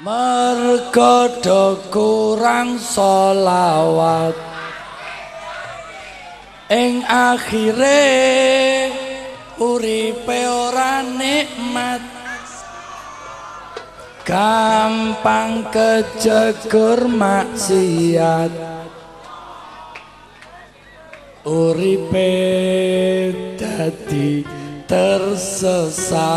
mergo kurang solawat ing akhire uripe ora nikmat. Gampang kejegur maksiat. Uripe dadi tersesat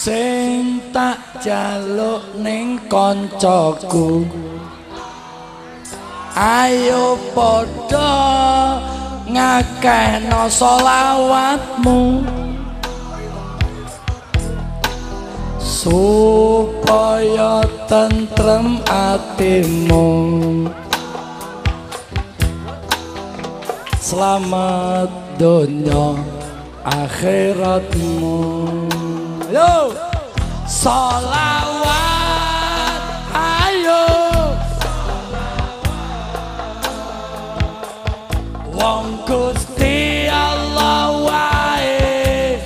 sing tak jaluk ning kancaku. Ayo padha ngakehno selawatmu. Supaya tentrem atimu. Selamat dunia akhiratmu Yo. Salawat Ayo. Wong Gusti Allah wae.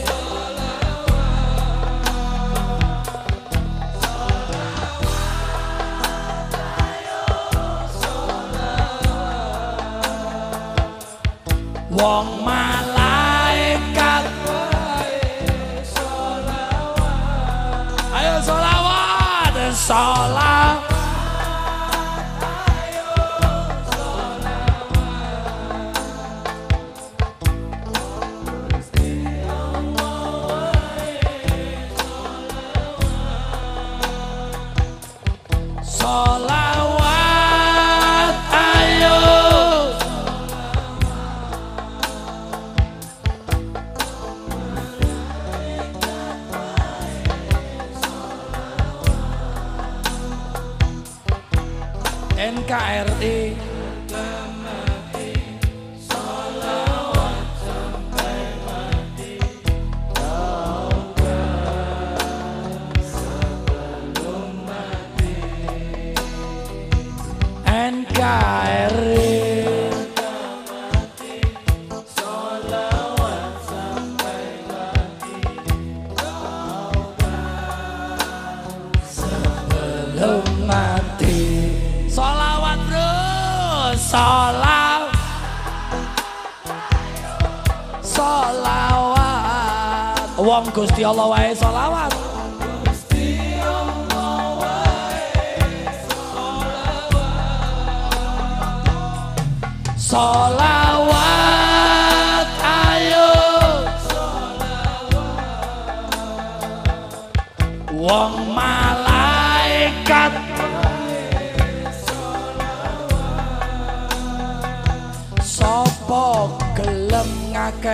Wong malaikat NKRI NKRI belum mati. Salawat bro solawat solawat. Wong Gusti Allah wae solawat. Solar.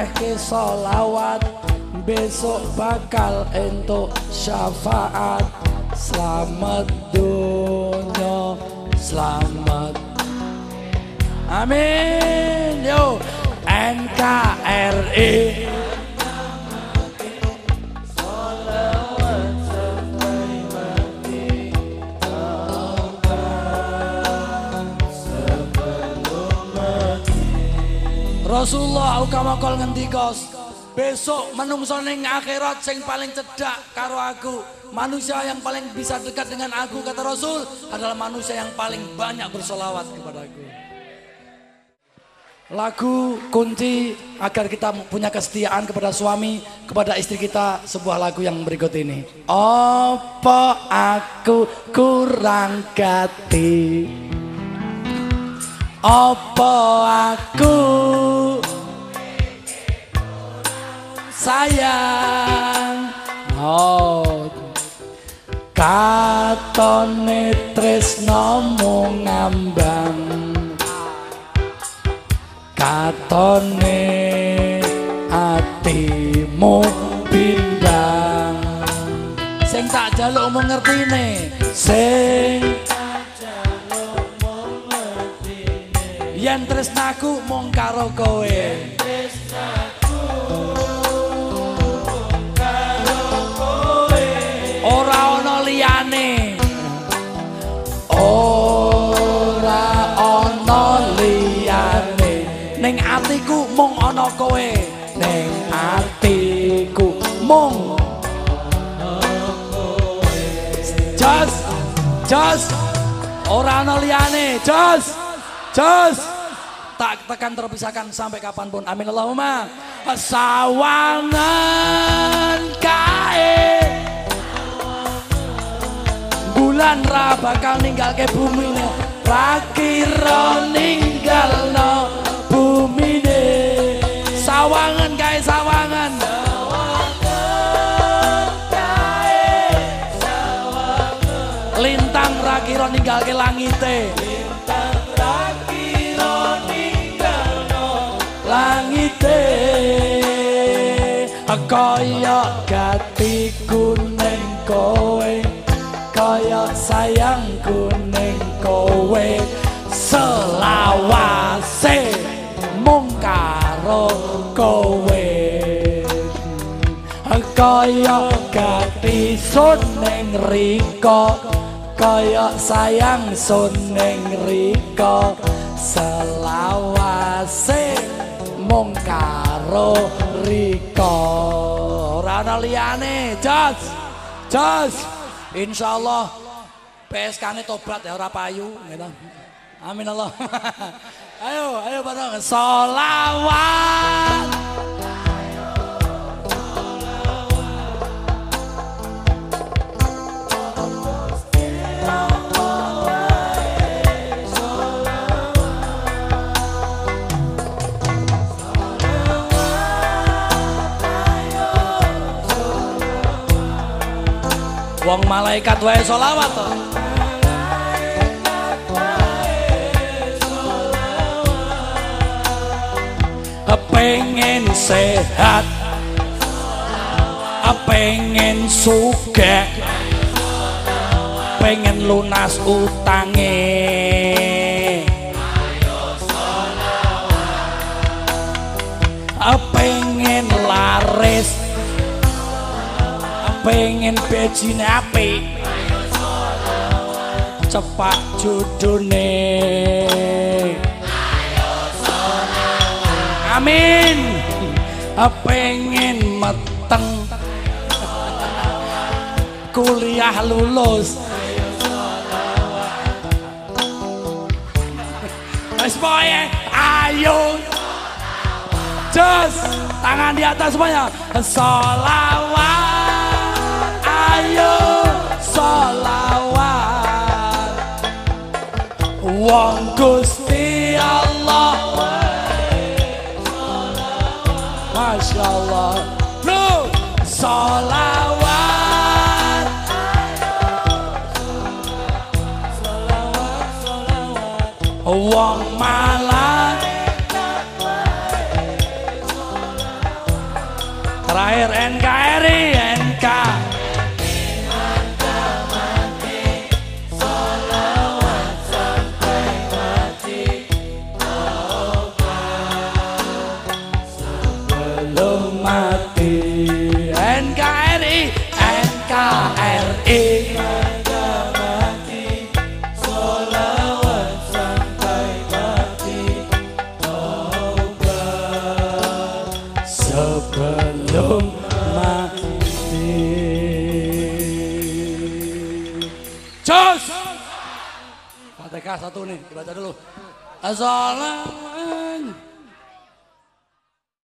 Ngakehke solawat Besok bakal entuk syafaat. Selamat dunia Selamat. Amin. Yo NKRI Rasulullah ukama kol ngendika besok menungso ning akhirat sing paling cedak karo aku. Manusia yang paling bisa dekat dengan aku kata Rasul adalah manusia yang paling banyak bersolawat kepadaku lagu kunci agar kita punya kesetiaan kepada suami kepada istri kita sebuah lagu yang berikut ini. Apa aku kurang gati Apa aku? Sayang Oh Katone tresno mung ngambang. Katone atimu bindang Sing tak jaluk Yen tresnaku mung karo kowe. Ora ana liyane. Ora ana liyane. Ning atiku mung ana kowe. Ning atiku mung Jos, jos, orang ana liyane, jos, jos. Tak tekan terpisahkan sampai kapan pun. Amin Allahumma. Sawangan kae. Bulan ra bakal ninggal ke bumi ne. Ra kira ninggal no bumi ne. Sawangan kae sawangan. Lintang ra kira ninggal ke langite. Langite kaya gati kuning kowe kaya sayang kuning kowe. Selawase mung karo kowe. Kaya gati suning riko kaya sayang suning riko selawase mung karo Riko ora ana liyane jos jos insyaallah PSK-ne tobat ya ora payu gitu. Amin Allah. ayo, ayo bareng solawat. Wong malaikat wae solawat to. Pengen sehat. Pengen suge Pengen lunas utange. Pengen laris pengen bejine apik. Cepak judune amin. Pengen meteng kuliah lulus. Boye, ayo. Jos, tangan di atas semuanya. Solawat solawat Wong Gusti Allah. Masya Allah. Lu solawat Wong malah Terakhir NKRI NK sebelum mati. Jos. Fatihah satu nih, dibaca dulu. Assalamualaikum.